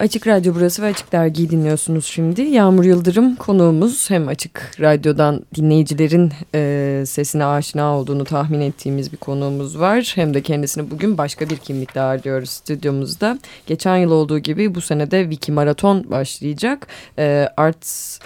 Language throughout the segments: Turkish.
Açık Radyo burası ve Açık Dergi'yi dinliyorsunuz şimdi. Yağmur Yıldırım konuğumuz hem Açık Radyo'dan dinleyicilerin e, sesine aşina olduğunu tahmin ettiğimiz bir konuğumuz var. Hem de kendisini bugün başka bir kimlikle ağırlıyoruz stüdyomuzda. Geçen yıl olduğu gibi bu sene de Wiki Maraton başlayacak. E, Arts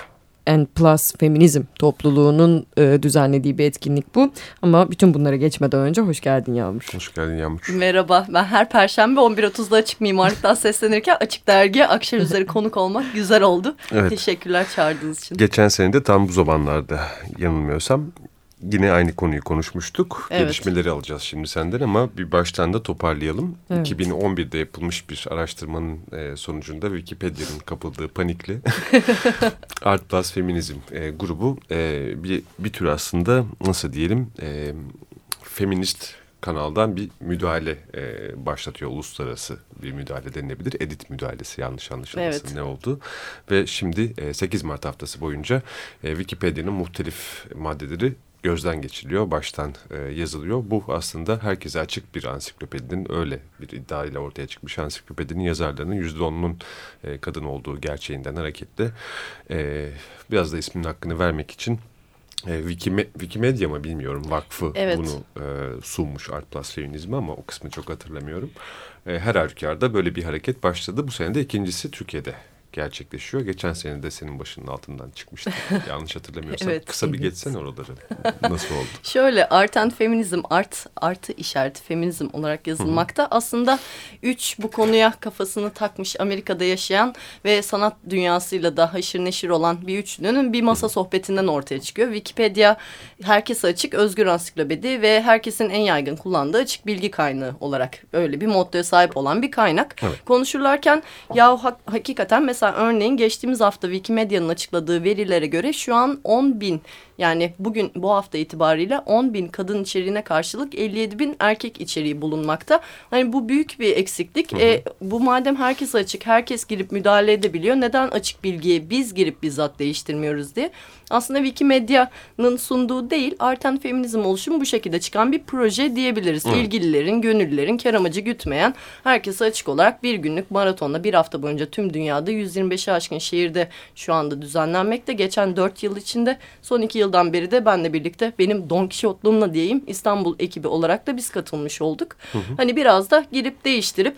and Plus Feminizm topluluğunun e, düzenlediği bir etkinlik bu. Ama bütün bunlara geçmeden önce hoş geldin Yağmur. Hoş geldin Yağmur. Merhaba ben her perşembe 11.30'da Açık Mimarlık'tan seslenirken Açık Dergi'ye akşam üzeri konuk olmak güzel oldu. Evet. Teşekkürler çağırdığınız için. Geçen sene de tam bu zamanlarda yanılmıyorsam yine aynı konuyu konuşmuştuk. Evet. Gelişmeleri alacağız şimdi senden ama bir baştan da toparlayalım. Evet. 2011'de yapılmış bir araştırmanın e, sonucunda Wikipedia'nın kapıldığı panikli Art Plus Feminizm e, grubu e, bir, bir tür aslında nasıl diyelim feminist kanaldan bir müdahale e, başlatıyor. Uluslararası bir müdahale denilebilir. Edit müdahalesi yanlış anlaşılmasın evet. ne oldu. Ve şimdi e, 8 Mart haftası boyunca e, Wikipedia'nın muhtelif maddeleri gözden geçiriliyor, baştan e, yazılıyor. Bu aslında herkese açık bir ansiklopedinin öyle bir iddiayla ortaya çıkmış ansiklopedinin yazarlarının yüzde onunun e, kadın olduğu gerçeğinden hareketle e, biraz da isminin hakkını vermek için e, Wikime, Wikimedia mı bilmiyorum vakfı evet. bunu e, sunmuş Art Plus Feminizmi ama o kısmı çok hatırlamıyorum. E, her halükarda böyle bir hareket başladı. Bu sene de ikincisi Türkiye'de gerçekleşiyor. Geçen sene de senin başının altından çıkmıştı. Yanlış hatırlamıyorsam. evet, Kısa bir geçsen oraları. Nasıl oldu? Şöyle art and feminizm, art artı işareti feminizm olarak yazılmakta. Hı -hı. Aslında üç bu konuya kafasını takmış Amerika'da yaşayan ve sanat dünyasıyla da haşır neşir olan bir üçlünün bir masa Hı -hı. sohbetinden ortaya çıkıyor. Wikipedia herkese açık, özgür ansiklopedi ve herkesin en yaygın kullandığı açık bilgi kaynağı olarak öyle bir mottoya sahip olan bir kaynak. Evet. Konuşurlarken ya ha hakikaten mesela Mesela örneğin geçtiğimiz hafta Wikimedia'nın açıkladığı verilere göre şu an 10 bin yani bugün bu hafta itibariyle 10 bin kadın içeriğine karşılık 57 bin erkek içeriği bulunmakta. Hani bu büyük bir eksiklik. Hı hı. E, bu madem herkes açık, herkes girip müdahale edebiliyor. Neden açık bilgiye biz girip bizzat değiştirmiyoruz diye. Aslında Wikimedia'nın sunduğu değil, artan feminizm oluşumu bu şekilde çıkan bir proje diyebiliriz. Hı. İlgililerin, gönüllülerin kar amacı gütmeyen, herkese açık olarak bir günlük maratonla bir hafta boyunca tüm dünyada 125'e aşkın şehirde şu anda düzenlenmekte. Geçen dört yıl içinde son iki yıldan beri de benle birlikte benim Don Kişotluğumla diyeyim İstanbul ekibi olarak da biz katılmış olduk. Hı hı. Hani biraz da girip değiştirip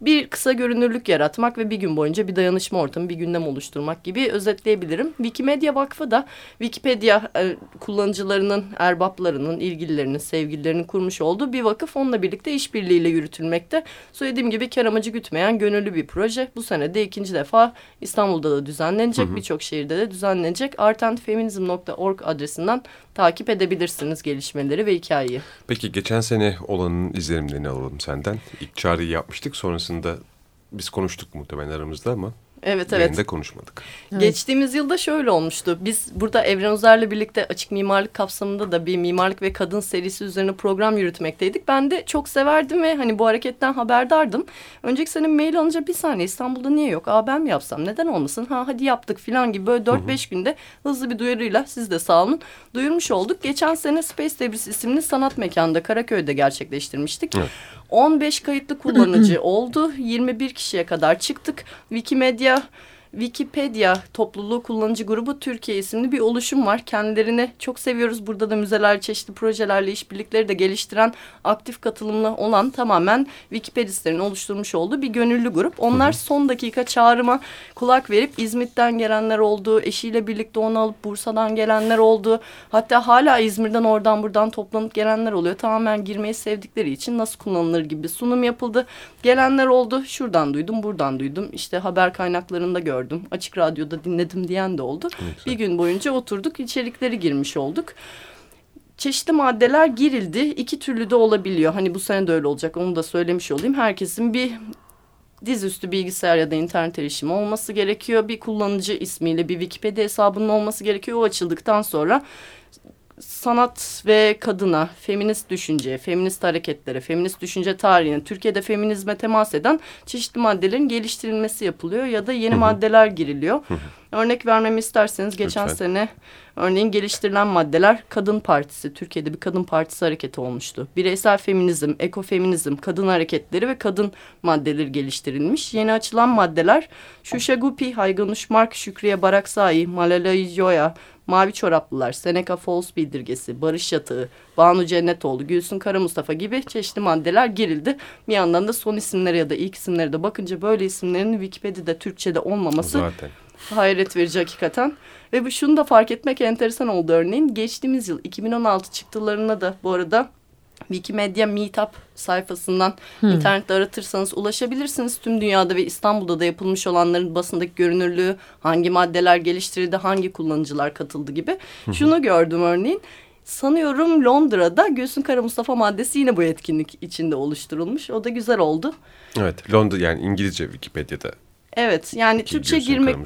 bir kısa görünürlük yaratmak ve bir gün boyunca bir dayanışma ortamı, bir gündem oluşturmak gibi özetleyebilirim. Wikimedia Vakfı da Wikipedia e, kullanıcılarının, erbaplarının, ilgililerinin, sevgililerinin kurmuş olduğu bir vakıf. Onunla birlikte işbirliğiyle yürütülmekte. Söylediğim gibi kar amacı gütmeyen gönüllü bir proje. Bu sene de ikinci defa İstanbul'da da düzenlenecek, birçok şehirde de düzenlenecek. artandfeminizm.org adresinden takip edebilirsiniz gelişmeleri ve hikayeyi. Peki geçen sene olanın izlenimlerini alalım senden. İlk çağrıyı yapmıştık sonrasında biz konuştuk muhtemelen aramızda ama Evet evet. Yayında konuşmadık. Evet. Geçtiğimiz yılda şöyle olmuştu. Biz burada Evren Uzer'le birlikte açık mimarlık kapsamında da bir mimarlık ve kadın serisi üzerine program yürütmekteydik. Ben de çok severdim ve hani bu hareketten haberdardım. Önceki sene mail alınca bir saniye İstanbul'da niye yok? Aa ben mi yapsam? Neden olmasın? Ha hadi yaptık falan gibi böyle 4-5 günde hızlı bir duyarıyla siz de sağ olun duyurmuş olduk. Geçen sene Space Debris isimli sanat mekanında Karaköy'de gerçekleştirmiştik. Evet. 15 kayıtlı kullanıcı oldu. 21 kişiye kadar çıktık. Wikimedia säger Wikipedia topluluğu kullanıcı grubu Türkiye isimli bir oluşum var. Kendilerini çok seviyoruz. Burada da müzeler, çeşitli projelerle işbirlikleri de geliştiren, aktif katılımlı olan tamamen Wikipedistlerin oluşturmuş olduğu bir gönüllü grup. Onlar son dakika çağrıma kulak verip İzmit'ten gelenler oldu. Eşiyle birlikte onu alıp Bursa'dan gelenler oldu. Hatta hala İzmir'den oradan buradan toplanıp gelenler oluyor. Tamamen girmeyi sevdikleri için nasıl kullanılır gibi sunum yapıldı. Gelenler oldu. Şuradan duydum, buradan duydum. İşte haber kaynaklarında gördüm gördüm. Açık radyoda dinledim diyen de oldu. Evet. Bir gün boyunca oturduk içerikleri girmiş olduk. Çeşitli maddeler girildi. İki türlü de olabiliyor. Hani bu sene de öyle olacak onu da söylemiş olayım. Herkesin bir dizüstü bilgisayar ya da internet erişimi olması gerekiyor. Bir kullanıcı ismiyle bir Wikipedia hesabının olması gerekiyor. O açıldıktan sonra sanat ve kadına, feminist düşünce, feminist hareketlere, feminist düşünce tarihine, Türkiye'de feminizme temas eden çeşitli maddelerin geliştirilmesi yapılıyor ya da yeni maddeler giriliyor. Örnek vermemi isterseniz geçen Lütfen. sene örneğin geliştirilen maddeler Kadın Partisi, Türkiye'de bir kadın partisi hareketi olmuştu. Bireysel feminizm, ekofeminizm, kadın hareketleri ve kadın maddeleri geliştirilmiş. Yeni açılan maddeler Şuşa Gupi, Haygan Uşmark, Şükriye Baraksai, Malala Yoya, Mavi Çoraplılar, Seneca Falls Bildirgesi, Barış Yatağı, Banu Cennetoğlu, Gülsün Kara Mustafa gibi çeşitli maddeler girildi. Bir yandan da son isimleri ya da ilk isimleri de bakınca böyle isimlerin Wikipedia'da Türkçe'de olmaması Zaten. hayret verici hakikaten. Ve bu şunu da fark etmek enteresan oldu örneğin. Geçtiğimiz yıl 2016 çıktılarına da bu arada Wikimedia Meetup sayfasından hmm. internette aratırsanız ulaşabilirsiniz. Tüm dünyada ve İstanbul'da da yapılmış olanların basındaki görünürlüğü, hangi maddeler geliştirildi, hangi kullanıcılar katıldı gibi. Hmm. Şunu gördüm örneğin. Sanıyorum Londra'da Gülsün Kara Mustafa maddesi yine bu etkinlik içinde oluşturulmuş. O da güzel oldu. Evet Londra yani İngilizce Wikipedia'da. Evet yani Türkçe girmek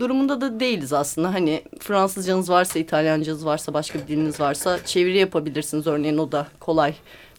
durumunda da değiliz aslında. Hani Fransızcanız varsa, İtalyancanız varsa, başka bir diliniz varsa çeviri yapabilirsiniz. Örneğin o da kolay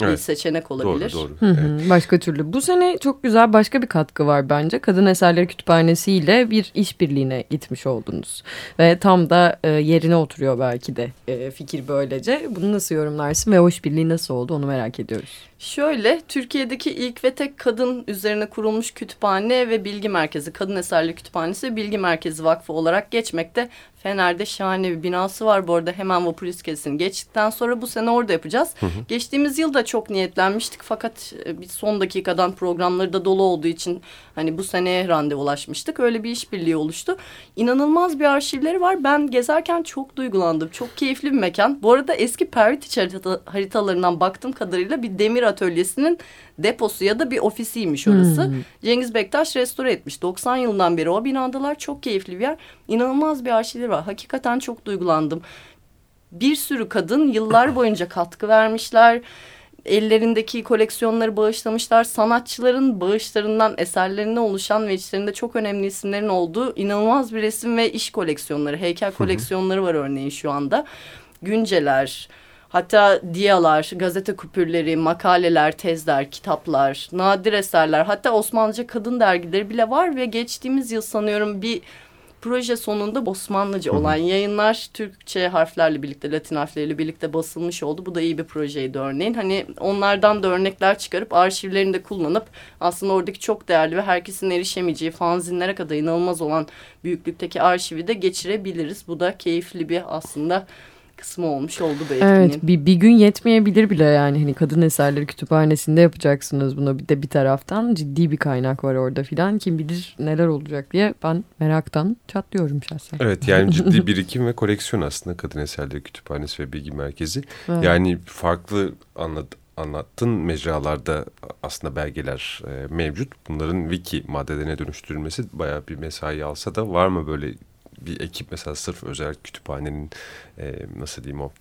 evet. bir seçenek olabilir. Doğru, doğru. Hı hı, evet. Başka türlü. Bu sene çok güzel başka bir katkı var bence. Kadın Eserleri Kütüphanesi ile bir işbirliğine gitmiş oldunuz. Ve tam da e, yerine oturuyor belki de e, fikir böylece. Bunu nasıl yorumlarsın ve o işbirliği nasıl oldu onu merak ediyoruz. Şöyle, Türkiye'deki ilk ve tek kadın üzerine kurulmuş kütüphane ve bilgi merkezi, Kadın Eserleri Kütüphanesi Bilgi Merkezi Vakfı olarak geçmekte. Fener'de şahane bir binası var bu arada hemen vapur iskelesini geçtikten sonra bu sene orada yapacağız. Hı hı. Geçtiğimiz yıl da çok niyetlenmiştik fakat e, bir son dakikadan programları da dolu olduğu için hani bu seneye randevulaşmıştık. Öyle bir işbirliği oluştu. İnanılmaz bir arşivleri var. Ben gezerken çok duygulandım. Çok keyifli bir mekan. Bu arada eski Pervitiç haritalarından baktığım kadarıyla bir demir atölyesinin deposu ya da bir ofisiymiş orası. Hmm. Cengiz Bektaş restore etmiş. 90 yılından beri o binadalar çok keyifli bir yer. İnanılmaz bir arşivleri var. Hakikaten çok duygulandım. Bir sürü kadın yıllar boyunca katkı vermişler ellerindeki koleksiyonları bağışlamışlar. Sanatçıların bağışlarından eserlerine oluşan ve içlerinde çok önemli isimlerin olduğu inanılmaz bir resim ve iş koleksiyonları, heykel koleksiyonları var örneğin şu anda. Günceler, Hatta diyalar, gazete kupürleri, makaleler, tezler, kitaplar, nadir eserler, hatta Osmanlıca kadın dergileri bile var ve geçtiğimiz yıl sanıyorum bir proje sonunda Osmanlıca olan yayınlar Türkçe harflerle birlikte, Latin harfleriyle birlikte basılmış oldu. Bu da iyi bir projeydi örneğin. Hani onlardan da örnekler çıkarıp arşivlerini de kullanıp aslında oradaki çok değerli ve herkesin erişemeyeceği fanzinlere kadar inanılmaz olan büyüklükteki arşivi de geçirebiliriz. Bu da keyifli bir aslında kısmı olmuş oldu bu etkinliğin. Evet bir, bir gün yetmeyebilir bile yani hani kadın eserleri kütüphanesinde yapacaksınız bunu bir de bir taraftan ciddi bir kaynak var orada filan kim bilir neler olacak diye ben meraktan çatlıyorum şahsen. Evet yani ciddi birikim ve koleksiyon aslında kadın eserleri kütüphanesi ve bilgi merkezi evet. yani farklı anlat anlattın mecralarda aslında belgeler e, mevcut. Bunların wiki maddelerine dönüştürülmesi bayağı bir mesai alsa da var mı böyle bir ekip mesela sırf özel kütüphanenin e, nasıl diyeyim o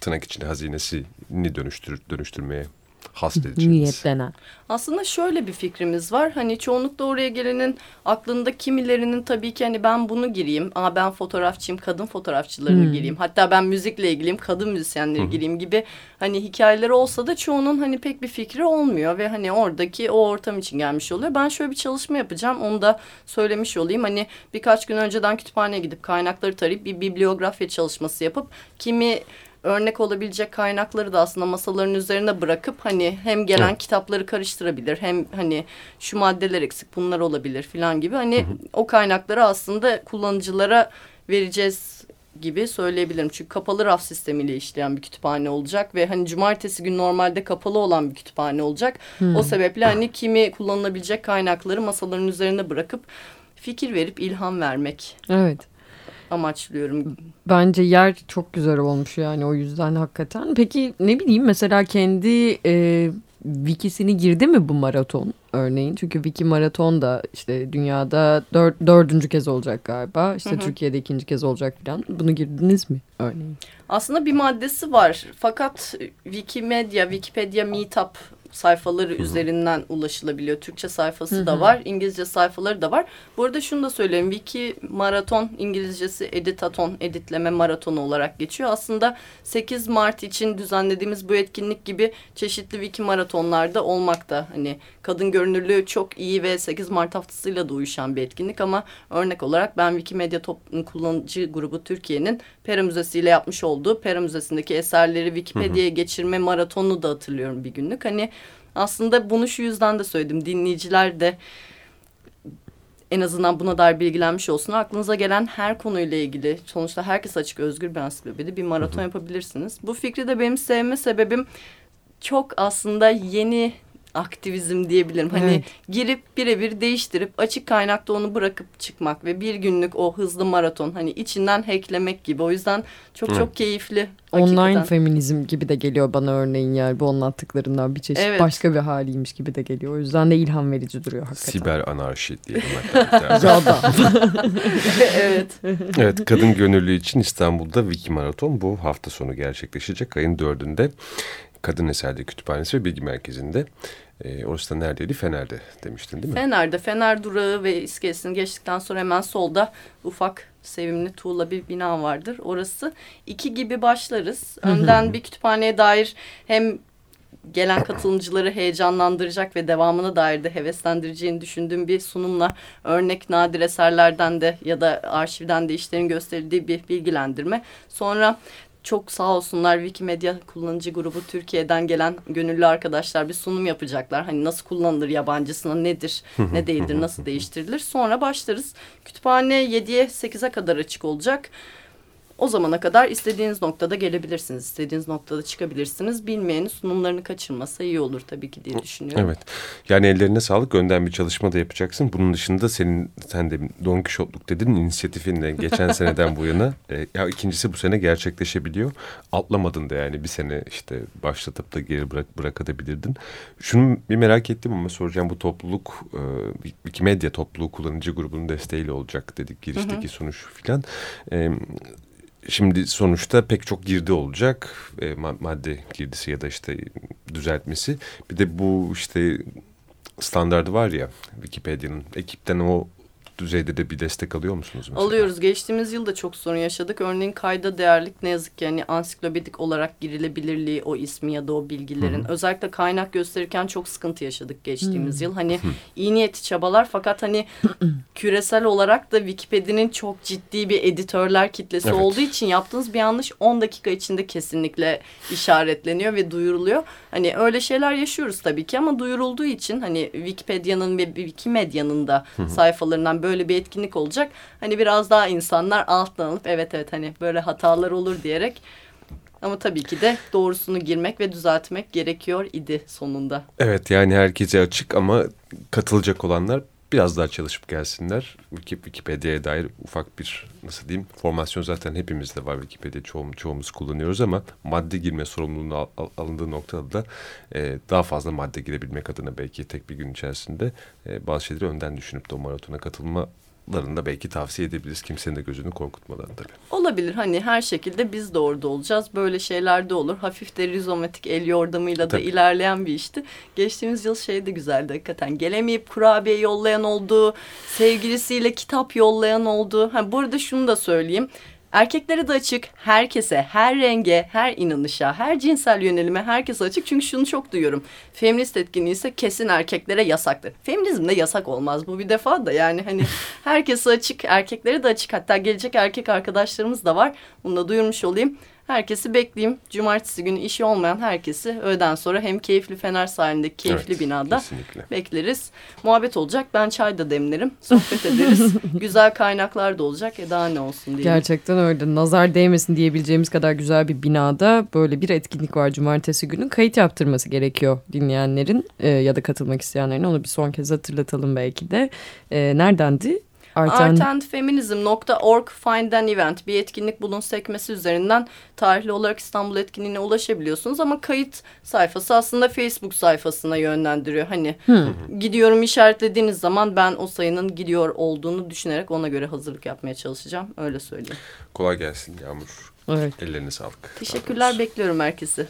tırnak içinde hazinesini dönüştür, dönüştürmeye hasledeceğiniz. Niyetlenen. Aslında şöyle bir fikrimiz var. Hani çoğunlukla oraya gelenin aklında kimilerinin tabii ki hani ben bunu gireyim. Aa ben fotoğrafçıyım, kadın fotoğrafçılarını hmm. gireyim. Hatta ben müzikle ilgiliyim, kadın müzisyenleri hmm. gireyim gibi hani hikayeleri olsa da çoğunun hani pek bir fikri olmuyor ve hani oradaki o ortam için gelmiş oluyor. Ben şöyle bir çalışma yapacağım. Onu da söylemiş olayım. Hani birkaç gün önceden kütüphaneye gidip kaynakları tarayıp bir bibliografya çalışması yapıp kimi örnek olabilecek kaynakları da aslında masaların üzerine bırakıp hani hem gelen evet. kitapları karıştırabilir hem hani şu maddeler eksik bunlar olabilir falan gibi hani hı hı. o kaynakları aslında kullanıcılara vereceğiz gibi söyleyebilirim. Çünkü kapalı raf sistemiyle işleyen bir kütüphane olacak ve hani cumartesi gün normalde kapalı olan bir kütüphane olacak. Hmm. O sebeple hani kimi kullanılabilecek kaynakları masaların üzerine bırakıp fikir verip ilham vermek. Evet amaçlıyorum. Bence yer çok güzel olmuş yani o yüzden hakikaten. Peki ne bileyim mesela kendi e, wikisini girdi mi bu maraton örneğin? Çünkü wiki maraton da işte dünyada dör, dördüncü kez olacak galiba. İşte hı hı. Türkiye'de ikinci kez olacak falan. Bunu girdiniz mi örneğin? Aslında bir maddesi var. Fakat Wikimedia, Wikipedia Meetup sayfaları Hı -hı. üzerinden ulaşılabiliyor. Türkçe sayfası Hı -hı. da var, İngilizce sayfaları da var. Bu arada şunu da söyleyeyim. Wiki maraton İngilizcesi editaton, editleme maratonu olarak geçiyor. Aslında 8 Mart için düzenlediğimiz bu etkinlik gibi çeşitli wiki maratonlarda olmakta. Hani kadın görünürlüğü çok iyi ve 8 Mart haftasıyla da uyuşan bir etkinlik ama örnek olarak ben Wikimedia toplum kullanıcı grubu Türkiye'nin Pera Müzesi ile yapmış olduğu Pera Müzesi'ndeki eserleri Wikipedia'ya geçirme maratonu da hatırlıyorum bir günlük. Hani aslında bunu şu yüzden de söyledim. Dinleyiciler de en azından buna dair bilgilenmiş olsun. Aklınıza gelen her konuyla ilgili sonuçta herkes açık özgür bir ansiklopedi bir maraton yapabilirsiniz. Bu fikri de benim sevme sebebim çok aslında yeni aktivizm diyebilirim. Hani evet. girip birebir değiştirip açık kaynakta onu bırakıp çıkmak ve bir günlük o hızlı maraton hani içinden hacklemek gibi. O yüzden çok evet. çok keyifli. Online hakikaten. feminizm gibi de geliyor bana örneğin yani bu anlattıklarından bir çeşit evet. başka bir haliymiş gibi de geliyor. O yüzden de ilham verici duruyor hakikaten. Siber anarşi diyelim hatta. evet. Evet kadın gönüllü için İstanbul'da Wiki Maraton bu hafta sonu gerçekleşecek ayın dördünde. Kadın Eser'de Kütüphanesi ve Bilgi Merkezi'nde. E, orası da neredeydi? Fener'de demiştin değil mi? Fener'de. Fener durağı ve iskelesini geçtikten sonra hemen solda ufak sevimli tuğla bir bina vardır. Orası iki gibi başlarız. Önden bir kütüphaneye dair hem gelen katılımcıları heyecanlandıracak ve devamına dair de heveslendireceğini düşündüğüm bir sunumla örnek nadir eserlerden de ya da arşivden de işlerin gösterildiği bir bilgilendirme. Sonra çok sağ olsunlar Wikimedia kullanıcı grubu Türkiye'den gelen gönüllü arkadaşlar bir sunum yapacaklar. Hani nasıl kullanılır yabancısına nedir, ne değildir, nasıl değiştirilir. Sonra başlarız. Kütüphane 7'ye 8'e kadar açık olacak. O zamana kadar istediğiniz noktada gelebilirsiniz. istediğiniz noktada çıkabilirsiniz. Bilmeyenin sunumlarını kaçırmasa iyi olur tabii ki diye düşünüyorum. Evet. Yani ellerine sağlık. Önden bir çalışma da yapacaksın. Bunun dışında senin sen de Don Kişotluk dedin inisiyatifinde geçen seneden bu yana e, ya ikincisi bu sene gerçekleşebiliyor. Atlamadın da yani bir sene işte başlatıp da geri bırak bırakabilirdin. Şunu bir merak ettim ama soracağım bu topluluk e, Wikimedia topluluğu kullanıcı grubunun desteğiyle olacak dedik girişteki hı hı. sonuç filan. E, Şimdi sonuçta pek çok girdi olacak. E, madde girdisi ya da işte düzeltmesi. Bir de bu işte standardı var ya Wikipedia'nın ekipten o düzeyde de bir destek alıyor musunuz? Mesela? Alıyoruz. Geçtiğimiz yılda çok sorun yaşadık. Örneğin kayda değerlik ne yazık ki yani ansiklopedik olarak girilebilirliği o ismi ya da o bilgilerin. Hı -hı. Özellikle kaynak gösterirken çok sıkıntı yaşadık geçtiğimiz Hı -hı. yıl. Hani Hı -hı. iyi niyeti çabalar fakat hani küresel olarak da Wikipedia'nın çok ciddi bir editörler kitlesi evet. olduğu için yaptığınız bir yanlış 10 dakika içinde kesinlikle işaretleniyor ve duyuruluyor. Hani öyle şeyler yaşıyoruz tabii ki ama duyurulduğu için hani Wikipedia'nın ve Wikimedia'nın da Hı -hı. sayfalarından böyle bir etkinlik olacak. Hani biraz daha insanlar alttan alıp evet evet hani böyle hatalar olur diyerek ama tabii ki de doğrusunu girmek ve düzeltmek gerekiyor idi sonunda. Evet yani herkese açık ama katılacak olanlar biraz daha çalışıp gelsinler. Wikipedia'ya dair ufak bir nasıl diyeyim formasyon zaten hepimizde var. Wikipedia çoğum, çoğumuz kullanıyoruz ama madde girme sorumluluğunu al, al, alındığı noktada da e, daha fazla madde girebilmek adına belki tek bir gün içerisinde e, bazı şeyleri önden düşünüp de o maratona katılma larında belki tavsiye edebiliriz. Kimsenin de gözünü korkutmadan tabii. Olabilir. Hani her şekilde biz de orada olacağız. Böyle şeyler de olur. Hafif de rizomatik el yordamıyla tabii. da ilerleyen bir işti. Geçtiğimiz yıl şey de güzeldi hakikaten. Gelemeyip kurabiye yollayan oldu. Sevgilisiyle kitap yollayan oldu. Ha, bu arada şunu da söyleyeyim. Erkeklere de açık, herkese, her renge, her inanışa, her cinsel yönelime herkese açık. Çünkü şunu çok duyuyorum. Feminist etkinliği ise kesin erkeklere yasaktır. Feminizm de yasak olmaz bu bir defa da yani hani herkese açık, erkeklere de açık. Hatta gelecek erkek arkadaşlarımız da var. Bunu da duyurmuş olayım. Herkesi bekleyeyim. Cumartesi günü işi olmayan herkesi öğleden sonra hem keyifli Fener sahilindeki keyifli evet, binada kesinlikle. bekleriz. Muhabbet olacak. Ben çay da demlerim. Sohbet ederiz. güzel kaynaklar da olacak. E daha ne olsun diye. Gerçekten öyle. Nazar değmesin diyebileceğimiz kadar güzel bir binada böyle bir etkinlik var cumartesi günü. Kayıt yaptırması gerekiyor dinleyenlerin e, ya da katılmak isteyenlerin. Onu bir son kez hatırlatalım belki de. E, neredendi? artandfeminism.org find an event bir etkinlik bulun sekmesi üzerinden tarihli olarak İstanbul etkinliğine ulaşabiliyorsunuz ama kayıt sayfası aslında Facebook sayfasına yönlendiriyor. Hani hmm. gidiyorum işaretlediğiniz zaman ben o sayının gidiyor olduğunu düşünerek ona göre hazırlık yapmaya çalışacağım. Öyle söyleyeyim. Kolay gelsin Yağmur. Evet. Ellerine sağlık. Teşekkürler bekliyorum herkesi.